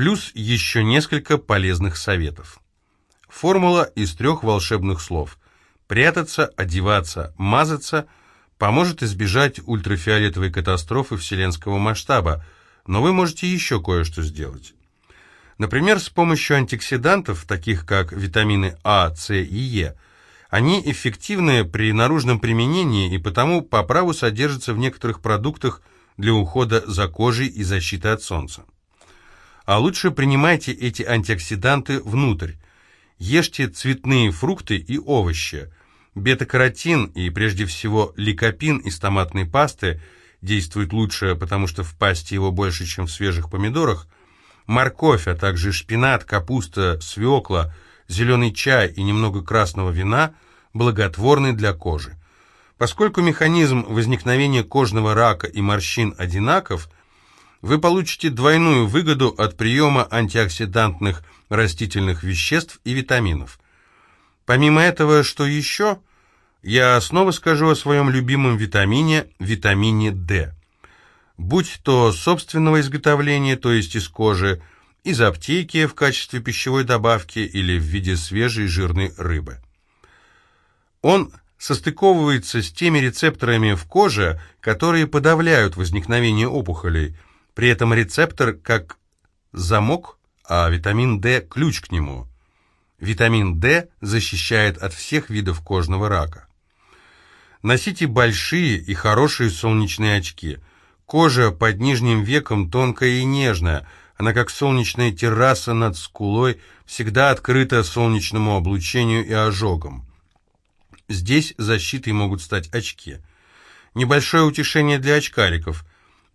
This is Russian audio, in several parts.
плюс еще несколько полезных советов. Формула из трех волшебных слов. Прятаться, одеваться, мазаться поможет избежать ультрафиолетовой катастрофы вселенского масштаба, но вы можете еще кое-что сделать. Например, с помощью антиоксидантов, таких как витамины А, С и Е, они эффективны при наружном применении и потому по праву содержатся в некоторых продуктах для ухода за кожей и защиты от солнца. А лучше принимайте эти антиоксиданты внутрь. Ешьте цветные фрукты и овощи. Бета-каротин и прежде всего ликопин из томатной пасты действует лучше, потому что в пасте его больше, чем в свежих помидорах – морковь, а также шпинат, капуста, свекла, зеленый чай и немного красного вина благотворны для кожи. Поскольку механизм возникновения кожного рака и морщин одинаков, вы получите двойную выгоду от приема антиоксидантных растительных веществ и витаминов. Помимо этого, что еще? Я снова скажу о своем любимом витамине, витамине D будь то собственного изготовления, то есть из кожи, из аптеки в качестве пищевой добавки или в виде свежей жирной рыбы. Он состыковывается с теми рецепторами в коже, которые подавляют возникновение опухолей. При этом рецептор как замок, а витамин D – ключ к нему. Витамин D защищает от всех видов кожного рака. Носите большие и хорошие солнечные очки – Кожа под нижним веком тонкая и нежная, она как солнечная терраса над скулой, всегда открыта солнечному облучению и ожогам. Здесь защитой могут стать очки. Небольшое утешение для очкариков.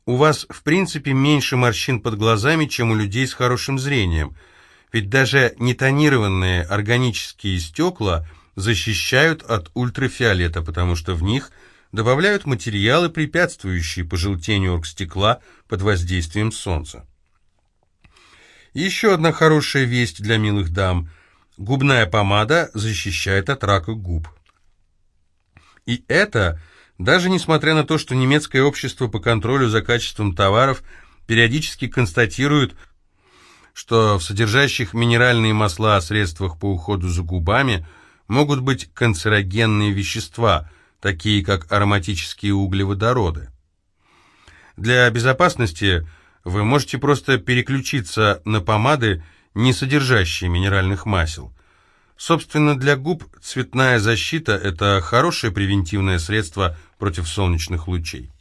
У вас, в принципе, меньше морщин под глазами, чем у людей с хорошим зрением, ведь даже нетонированные органические стекла защищают от ультрафиолета, потому что в них – добавляют материалы, препятствующие пожелтению оргстекла под воздействием солнца. еще одна хорошая весть для милых дам. Губная помада защищает от рака губ. И это даже несмотря на то, что немецкое общество по контролю за качеством товаров периодически констатирует, что в содержащих минеральные масла средствах по уходу за губами могут быть канцерогенные вещества – такие как ароматические углеводороды. Для безопасности вы можете просто переключиться на помады, не содержащие минеральных масел. Собственно, для губ цветная защита – это хорошее превентивное средство против солнечных лучей.